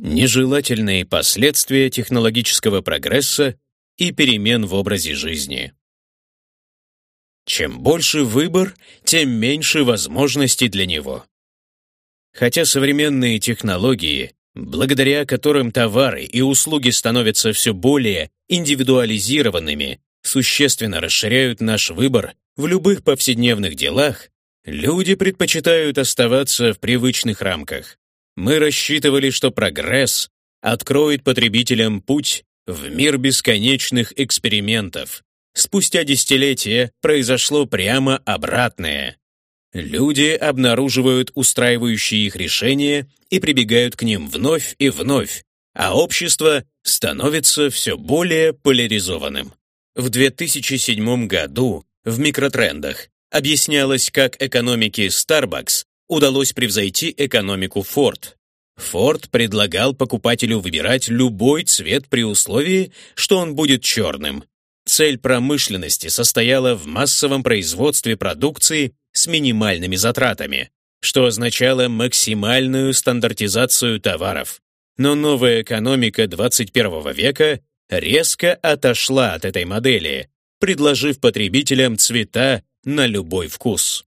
Нежелательные последствия технологического прогресса и перемен в образе жизни. Чем больше выбор, тем меньше возможностей для него. Хотя современные технологии, благодаря которым товары и услуги становятся все более индивидуализированными, существенно расширяют наш выбор в любых повседневных делах, люди предпочитают оставаться в привычных рамках. Мы рассчитывали, что прогресс откроет потребителям путь в мир бесконечных экспериментов, Спустя десятилетия произошло прямо обратное. Люди обнаруживают устраивающие их решения и прибегают к ним вновь и вновь, а общество становится все более поляризованным. В 2007 году в микротрендах объяснялось, как экономике Starbucks удалось превзойти экономику Ford. Ford предлагал покупателю выбирать любой цвет при условии, что он будет черным, Цель промышленности состояла в массовом производстве продукции с минимальными затратами, что означало максимальную стандартизацию товаров. Но новая экономика 21 века резко отошла от этой модели, предложив потребителям цвета на любой вкус.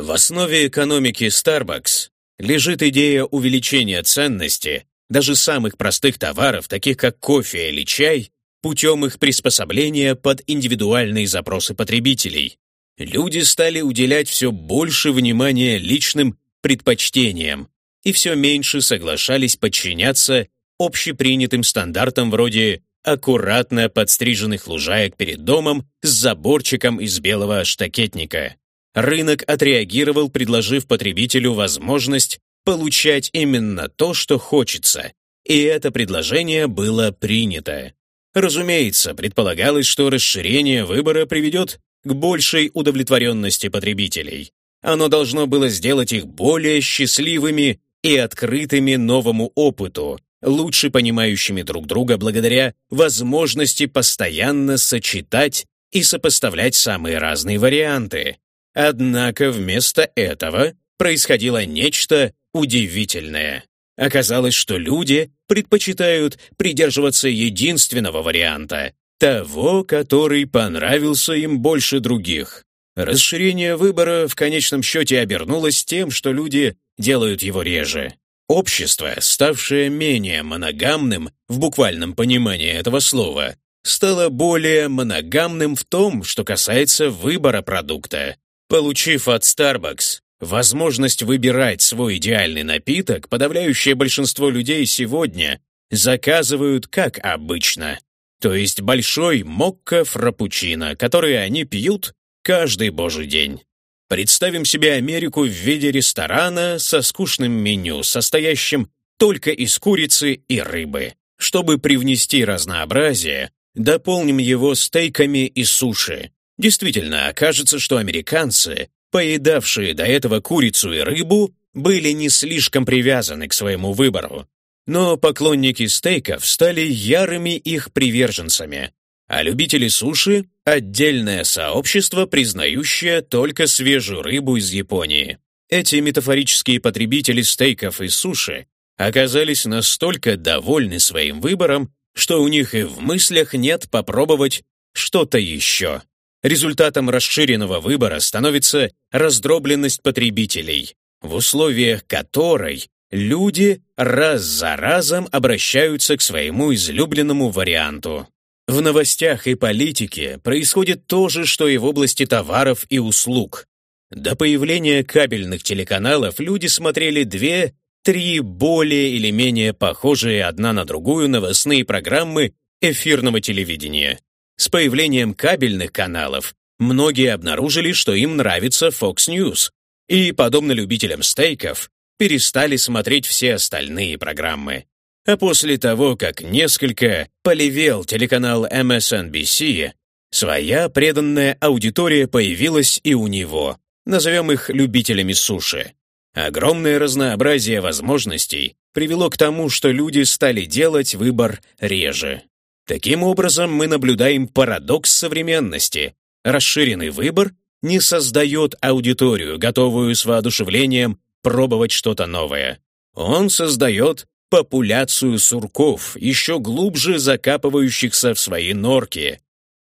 В основе экономики Starbucks лежит идея увеличения ценности даже самых простых товаров, таких как кофе или чай, путем их приспособления под индивидуальные запросы потребителей. Люди стали уделять все больше внимания личным предпочтениям и все меньше соглашались подчиняться общепринятым стандартам вроде аккуратно подстриженных лужаек перед домом с заборчиком из белого штакетника. Рынок отреагировал, предложив потребителю возможность получать именно то, что хочется, и это предложение было принято. Разумеется, предполагалось, что расширение выбора приведет к большей удовлетворенности потребителей. Оно должно было сделать их более счастливыми и открытыми новому опыту, лучше понимающими друг друга благодаря возможности постоянно сочетать и сопоставлять самые разные варианты. Однако вместо этого происходило нечто удивительное. Оказалось, что люди предпочитают придерживаться единственного варианта, того, который понравился им больше других. Расширение выбора в конечном счете обернулось тем, что люди делают его реже. Общество, ставшее менее моногамным в буквальном понимании этого слова, стало более моногамным в том, что касается выбора продукта. Получив от Starbucks Возможность выбирать свой идеальный напиток подавляющее большинство людей сегодня заказывают как обычно, то есть большой мокко-фраппучино, который они пьют каждый божий день. Представим себе Америку в виде ресторана со скучным меню, состоящим только из курицы и рыбы. Чтобы привнести разнообразие, дополним его стейками и суши. Действительно, окажется, что американцы поедавшие до этого курицу и рыбу, были не слишком привязаны к своему выбору. Но поклонники стейков стали ярыми их приверженцами, а любители суши — отдельное сообщество, признающее только свежую рыбу из Японии. Эти метафорические потребители стейков и суши оказались настолько довольны своим выбором, что у них и в мыслях нет попробовать что-то еще. Результатом расширенного выбора становится раздробленность потребителей, в условиях которой люди раз за разом обращаются к своему излюбленному варианту. В новостях и политике происходит то же, что и в области товаров и услуг. До появления кабельных телеканалов люди смотрели две, три более или менее похожие одна на другую новостные программы эфирного телевидения. С появлением кабельных каналов многие обнаружили, что им нравится Fox News, и, подобно любителям стейков, перестали смотреть все остальные программы. А после того, как несколько полевел телеканал MSNBC, своя преданная аудитория появилась и у него. Назовем их любителями суши. Огромное разнообразие возможностей привело к тому, что люди стали делать выбор реже. Таким образом, мы наблюдаем парадокс современности. Расширенный выбор не создает аудиторию, готовую с воодушевлением пробовать что-то новое. Он создает популяцию сурков, еще глубже закапывающихся в свои норки.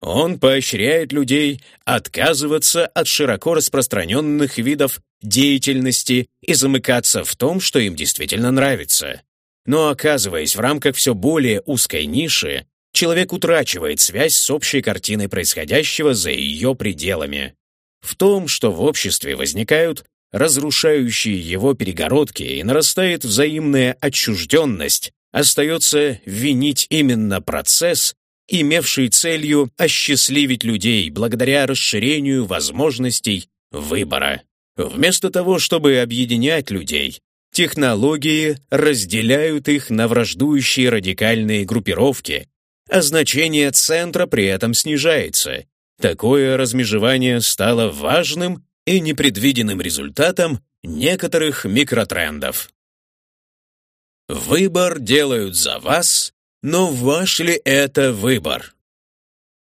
Он поощряет людей отказываться от широко распространенных видов деятельности и замыкаться в том, что им действительно нравится. Но оказываясь в рамках все более узкой ниши, человек утрачивает связь с общей картиной происходящего за ее пределами. В том, что в обществе возникают разрушающие его перегородки и нарастает взаимная отчужденность, остается винить именно процесс, имевший целью осчастливить людей благодаря расширению возможностей выбора. Вместо того, чтобы объединять людей, технологии разделяют их на враждующие радикальные группировки, а значение центра при этом снижается. Такое размежевание стало важным и непредвиденным результатом некоторых микротрендов. Выбор делают за вас, но ваш ли это выбор?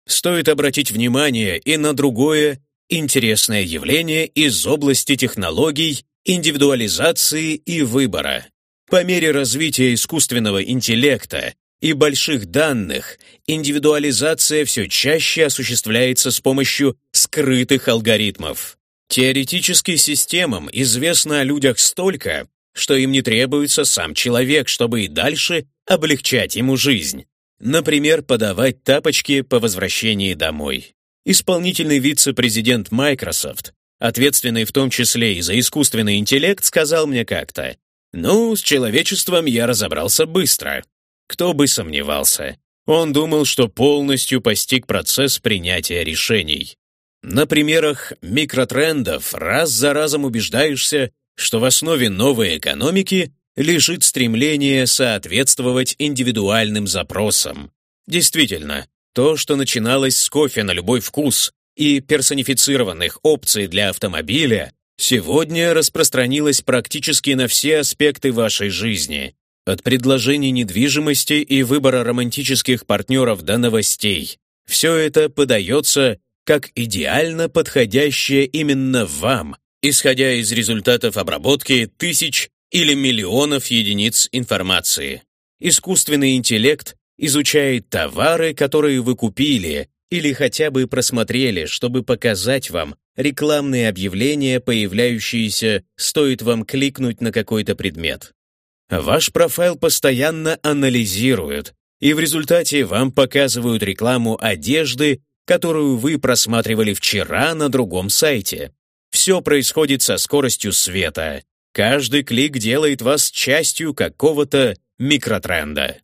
Стоит обратить внимание и на другое интересное явление из области технологий, индивидуализации и выбора. По мере развития искусственного интеллекта и больших данных, индивидуализация все чаще осуществляется с помощью скрытых алгоритмов. Теоретически системам известно о людях столько, что им не требуется сам человек, чтобы и дальше облегчать ему жизнь. Например, подавать тапочки по возвращении домой. Исполнительный вице-президент Microsoft, ответственный в том числе и за искусственный интеллект, сказал мне как-то, «Ну, с человечеством я разобрался быстро». Кто бы сомневался. Он думал, что полностью постиг процесс принятия решений. На примерах микротрендов раз за разом убеждаешься, что в основе новой экономики лежит стремление соответствовать индивидуальным запросам. Действительно, то, что начиналось с кофе на любой вкус и персонифицированных опций для автомобиля, сегодня распространилось практически на все аспекты вашей жизни, от предложений недвижимости и выбора романтических партнеров до новостей. Все это подается как идеально подходящее именно вам, исходя из результатов обработки тысяч или миллионов единиц информации. Искусственный интеллект изучает товары, которые вы купили или хотя бы просмотрели, чтобы показать вам рекламные объявления, появляющиеся, стоит вам кликнуть на какой-то предмет. Ваш профайл постоянно анализируют, и в результате вам показывают рекламу одежды которую вы просматривали вчера на другом сайте. Все происходит со скоростью света. Каждый клик делает вас частью какого-то микротренда.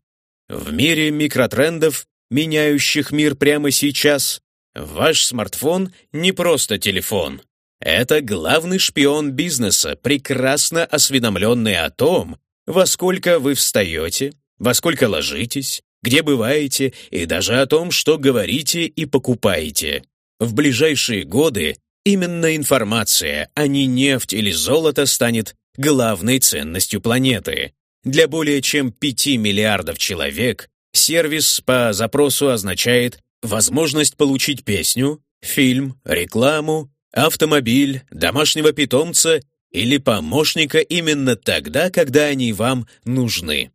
В мире микротрендов, меняющих мир прямо сейчас, ваш смартфон не просто телефон. Это главный шпион бизнеса, прекрасно осведомленный о том, во сколько вы встаете, во сколько ложитесь, где бываете и даже о том, что говорите и покупаете. В ближайшие годы именно информация, а не нефть или золото станет главной ценностью планеты. Для более чем 5 миллиардов человек сервис по запросу означает возможность получить песню, фильм, рекламу, автомобиль, домашнего питомца или помощника именно тогда, когда они вам нужны.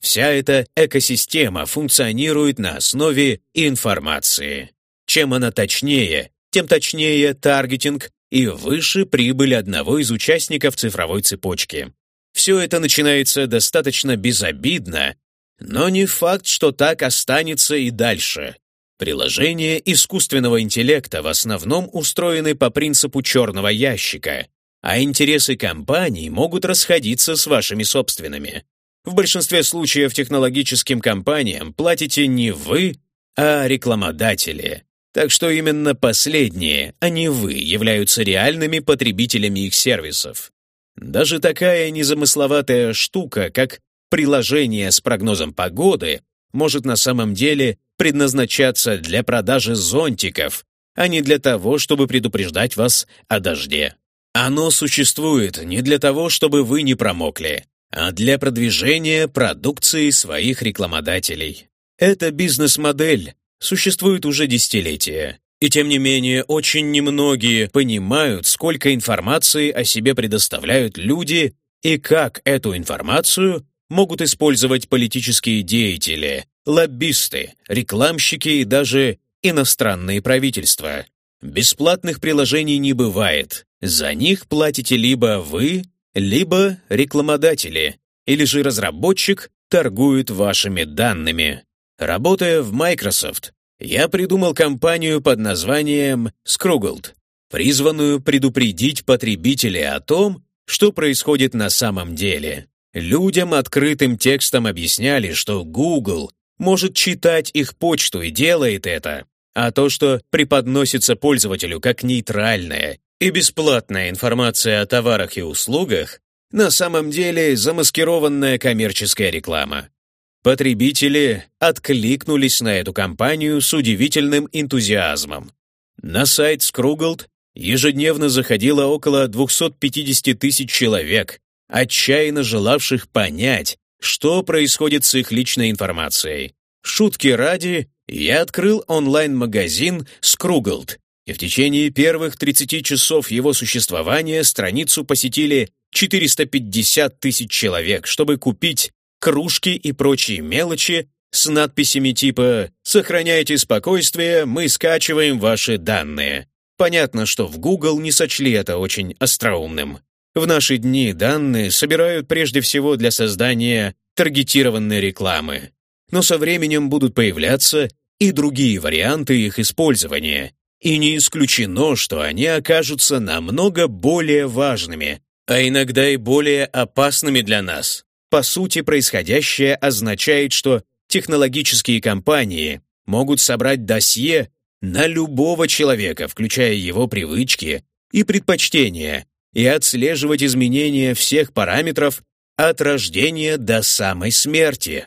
Вся эта экосистема функционирует на основе информации. Чем она точнее, тем точнее таргетинг и выше прибыль одного из участников цифровой цепочки. Все это начинается достаточно безобидно, но не факт, что так останется и дальше. Приложения искусственного интеллекта в основном устроены по принципу черного ящика, а интересы компаний могут расходиться с вашими собственными. В большинстве случаев технологическим компаниям платите не вы, а рекламодатели. Так что именно последние, а не вы, являются реальными потребителями их сервисов. Даже такая незамысловатая штука, как приложение с прогнозом погоды, может на самом деле предназначаться для продажи зонтиков, а не для того, чтобы предупреждать вас о дожде. Оно существует не для того, чтобы вы не промокли, а для продвижения продукции своих рекламодателей. Эта бизнес-модель существует уже десятилетия, и тем не менее очень немногие понимают, сколько информации о себе предоставляют люди и как эту информацию могут использовать политические деятели, лоббисты, рекламщики и даже иностранные правительства. Бесплатных приложений не бывает. За них платите либо вы, либо рекламодатели, или же разработчик торгует вашими данными. Работая в Microsoft, я придумал компанию под названием Scroogled, призванную предупредить потребителей о том, что происходит на самом деле. Людям открытым текстом объясняли, что Google может читать их почту и делает это, а то, что преподносится пользователю как нейтральная и бесплатная информация о товарах и услугах, на самом деле замаскированная коммерческая реклама. Потребители откликнулись на эту кампанию с удивительным энтузиазмом. На сайт Scroogled ежедневно заходило около 250 тысяч человек, отчаянно желавших понять, что происходит с их личной информацией. Шутки ради, я открыл онлайн-магазин Scroogled, и в течение первых 30 часов его существования страницу посетили 450 тысяч человек, чтобы купить кружки и прочие мелочи с надписями типа «Сохраняйте спокойствие, мы скачиваем ваши данные». Понятно, что в Google не сочли это очень остроумным. В наши дни данные собирают прежде всего для создания таргетированной рекламы. Но со временем будут появляться и другие варианты их использования, и не исключено, что они окажутся намного более важными, а иногда и более опасными для нас. По сути, происходящее означает, что технологические компании могут собрать досье на любого человека, включая его привычки и предпочтения, и отслеживать изменения всех параметров от рождения до самой смерти.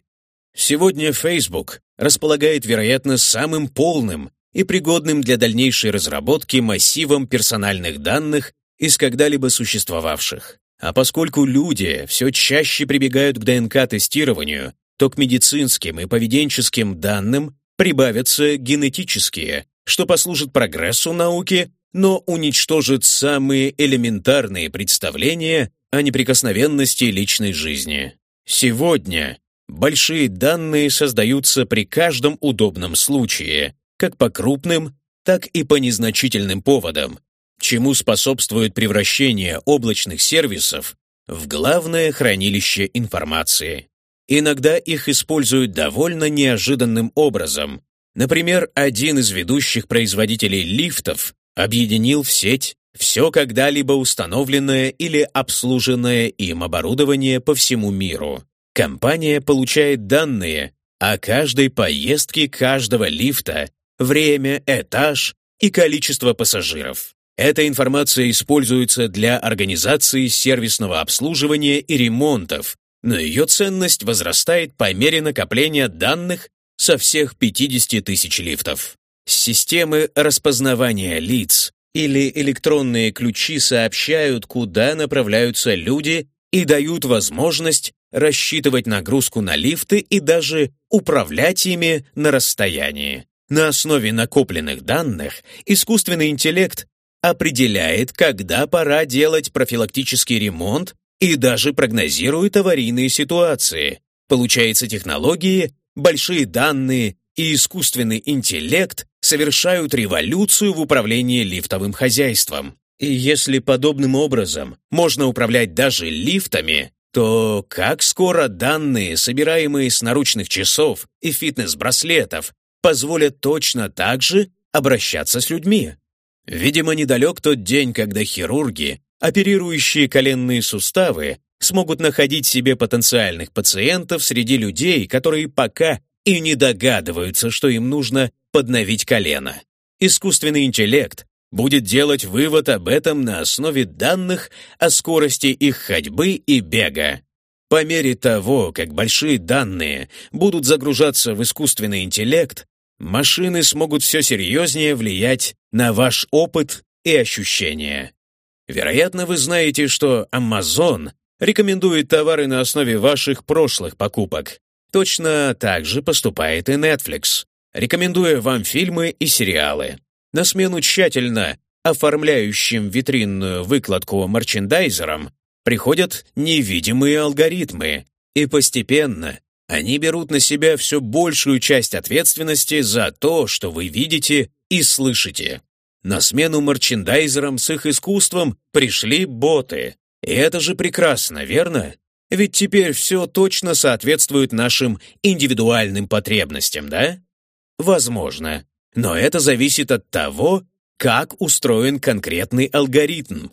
Сегодня Facebook располагает, вероятно, самым полным и пригодным для дальнейшей разработки массивом персональных данных из когда-либо существовавших. А поскольку люди все чаще прибегают к ДНК-тестированию, то к медицинским и поведенческим данным прибавятся генетические, что послужит прогрессу науки, но уничтожит самые элементарные представления о неприкосновенности личной жизни. Сегодня большие данные создаются при каждом удобном случае, как по крупным, так и по незначительным поводам, чему способствует превращение облачных сервисов в главное хранилище информации. Иногда их используют довольно неожиданным образом. Например, один из ведущих производителей лифтов объединил в сеть все когда-либо установленное или обслуженное им оборудование по всему миру. Компания получает данные о каждой поездке каждого лифта, время, этаж и количество пассажиров. Эта информация используется для организации сервисного обслуживания и ремонтов, но ее ценность возрастает по мере накопления данных со всех 50 тысяч лифтов. Системы распознавания лиц или электронные ключи сообщают, куда направляются люди и дают возможность рассчитывать нагрузку на лифты и даже управлять ими на расстоянии. На основе накопленных данных искусственный интеллект определяет, когда пора делать профилактический ремонт и даже прогнозирует аварийные ситуации. Получается, технологии, большие данные и искусственный интеллект совершают революцию в управлении лифтовым хозяйством. И если подобным образом можно управлять даже лифтами, то как скоро данные, собираемые с наручных часов и фитнес-браслетов, позволят точно так же обращаться с людьми? Видимо, недалек тот день, когда хирурги, оперирующие коленные суставы, смогут находить себе потенциальных пациентов среди людей, которые пока и не догадываются, что им нужно подновить колено. Искусственный интеллект будет делать вывод об этом на основе данных о скорости их ходьбы и бега. По мере того, как большие данные будут загружаться в искусственный интеллект, машины смогут все серьезнее влиять на ваш опыт и ощущения. Вероятно, вы знаете, что Amazon рекомендует товары на основе ваших прошлых покупок. Точно так же поступает и Netflix, рекомендуя вам фильмы и сериалы. На смену тщательно оформляющим витринную выкладку мерчендайзерам приходят невидимые алгоритмы, И постепенно они берут на себя все большую часть ответственности за то, что вы видите и слышите. На смену мерчендайзерам с их искусством пришли боты. И это же прекрасно, верно? Ведь теперь все точно соответствует нашим индивидуальным потребностям, да? Возможно. Но это зависит от того, как устроен конкретный алгоритм.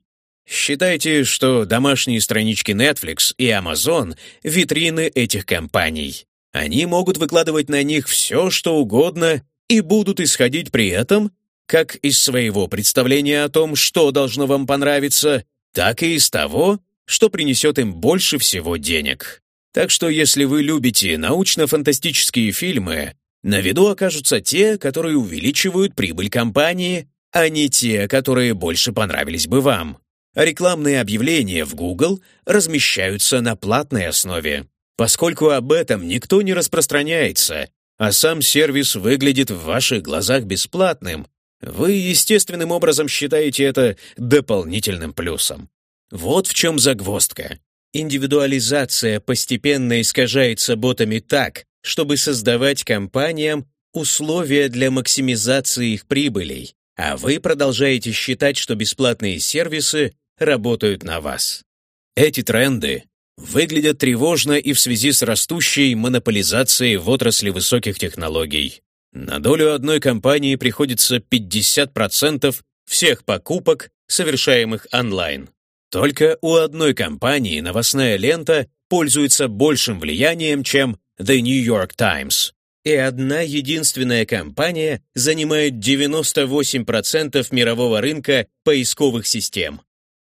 Считайте, что домашние странички Netflix и Amazon — витрины этих компаний. Они могут выкладывать на них все, что угодно, и будут исходить при этом как из своего представления о том, что должно вам понравиться, так и из того, что принесет им больше всего денег. Так что если вы любите научно-фантастические фильмы, на виду окажутся те, которые увеличивают прибыль компании, а не те, которые больше понравились бы вам. Рекламные объявления в Google размещаются на платной основе. Поскольку об этом никто не распространяется, а сам сервис выглядит в ваших глазах бесплатным, вы естественным образом считаете это дополнительным плюсом. Вот в чем загвоздка. Индивидуализация постепенно искажается ботами так, чтобы создавать компаниям условия для максимизации их прибылей, а вы продолжаете считать, что бесплатные сервисы работают на вас. Эти тренды выглядят тревожно и в связи с растущей монополизацией в отрасли высоких технологий. На долю одной компании приходится 50% всех покупок, совершаемых онлайн. Только у одной компании новостная лента пользуется большим влиянием, чем The New York Times. И одна единственная компания занимает 98% мирового рынка поисковых систем.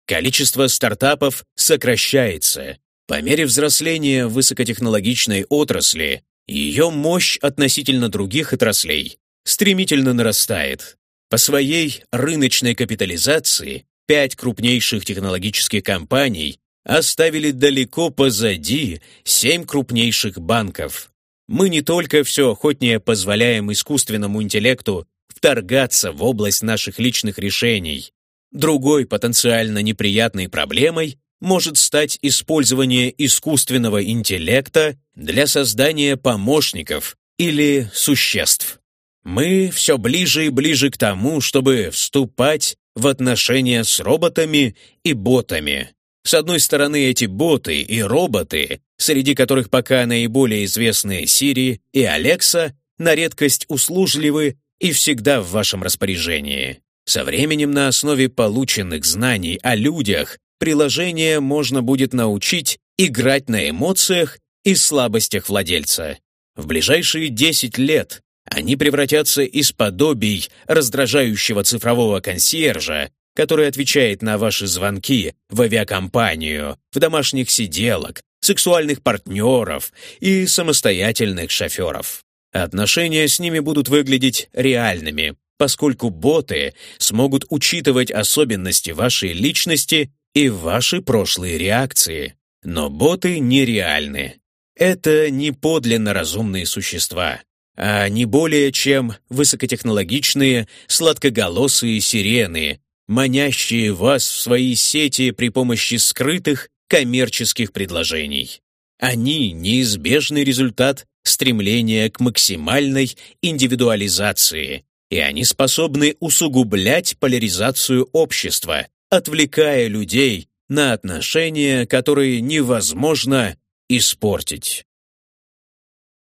Количество стартапов сокращается. По мере взросления высокотехнологичной отрасли ее мощь относительно других отраслей стремительно нарастает. По своей рыночной капитализации пять крупнейших технологических компаний оставили далеко позади семь крупнейших банков. Мы не только все охотнее позволяем искусственному интеллекту вторгаться в область наших личных решений. Другой потенциально неприятной проблемой может стать использование искусственного интеллекта для создания помощников или существ. Мы все ближе и ближе к тому, чтобы вступать в отношения с роботами и ботами. С одной стороны, эти боты и роботы, среди которых пока наиболее известны Siri и Alexa, на редкость услужливы и всегда в вашем распоряжении. Со временем на основе полученных знаний о людях приложение можно будет научить играть на эмоциях и слабостях владельца. В ближайшие 10 лет они превратятся из подобий раздражающего цифрового консьержа, который отвечает на ваши звонки в авиакомпанию, в домашних сиделок, сексуальных партнеров и самостоятельных шоферов. Отношения с ними будут выглядеть реальными, поскольку боты смогут учитывать особенности вашей личности и ваши прошлые реакции. Но боты нереальны. Это не подлинно разумные существа, а не более чем высокотехнологичные, сладкоголосые сирены, манящие вас в свои сети при помощи скрытых коммерческих предложений. Они — неизбежный результат стремления к максимальной индивидуализации, и они способны усугублять поляризацию общества, отвлекая людей на отношения, которые невозможно испортить.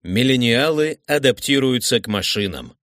Миллениалы адаптируются к машинам.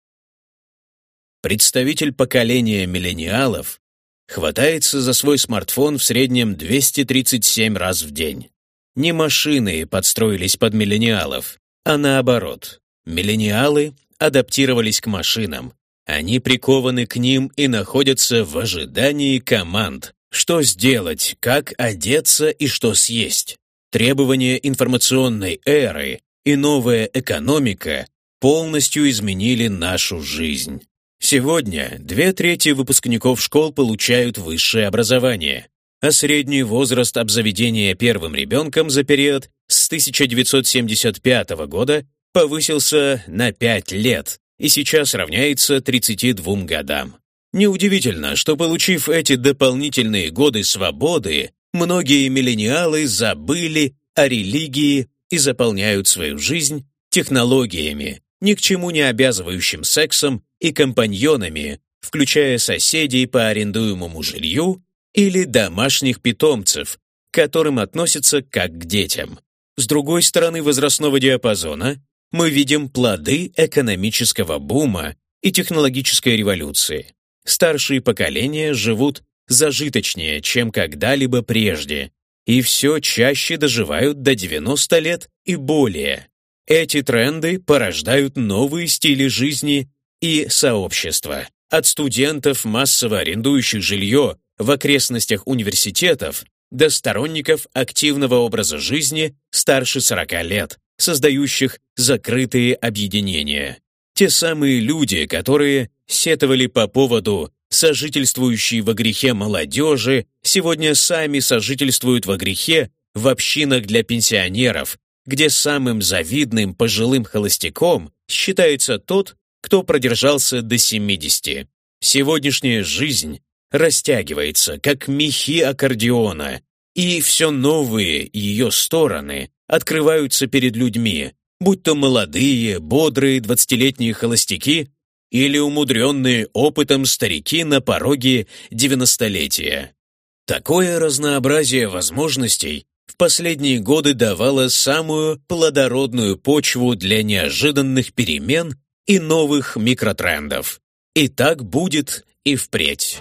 Представитель поколения миллениалов хватается за свой смартфон в среднем 237 раз в день. Не машины подстроились под миллениалов, а наоборот. Миллениалы адаптировались к машинам, они прикованы к ним и находятся в ожидании команд. Что сделать, как одеться и что съесть. Требования информационной эры и новая экономика полностью изменили нашу жизнь. Сегодня две трети выпускников школ получают высшее образование, а средний возраст обзаведения первым ребенком за период с 1975 года повысился на 5 лет, и сейчас равняется 32 годам. Неудивительно, что, получив эти дополнительные годы свободы, многие миллениалы забыли о религии и заполняют свою жизнь технологиями, ни к чему не обязывающим сексом и компаньонами, включая соседей по арендуемому жилью или домашних питомцев, к которым относятся как к детям. С другой стороны возрастного диапазона мы видим плоды экономического бума и технологической революции. Старшие поколения живут зажиточнее, чем когда-либо прежде, и все чаще доживают до 90 лет и более. Эти тренды порождают новые стили жизни и сообщества. От студентов, массово арендующих жилье в окрестностях университетов, до сторонников активного образа жизни старше 40 лет, создающих закрытые объединения. Те самые люди, которые сетовали по поводу сожительствующей во грехе молодежи, сегодня сами сожительствуют во грехе в общинах для пенсионеров, где самым завидным пожилым холостяком считается тот, кто продержался до 70. Сегодняшняя жизнь растягивается, как мехи аккордеона, и все новые ее стороны открываются перед людьми, будь то молодые, бодрые двадцатилетние холостяки или умудренные опытом старики на пороге девяностолетия. Такое разнообразие возможностей в последние годы давало самую плодородную почву для неожиданных перемен и новых микротрендов. И так будет и впредь.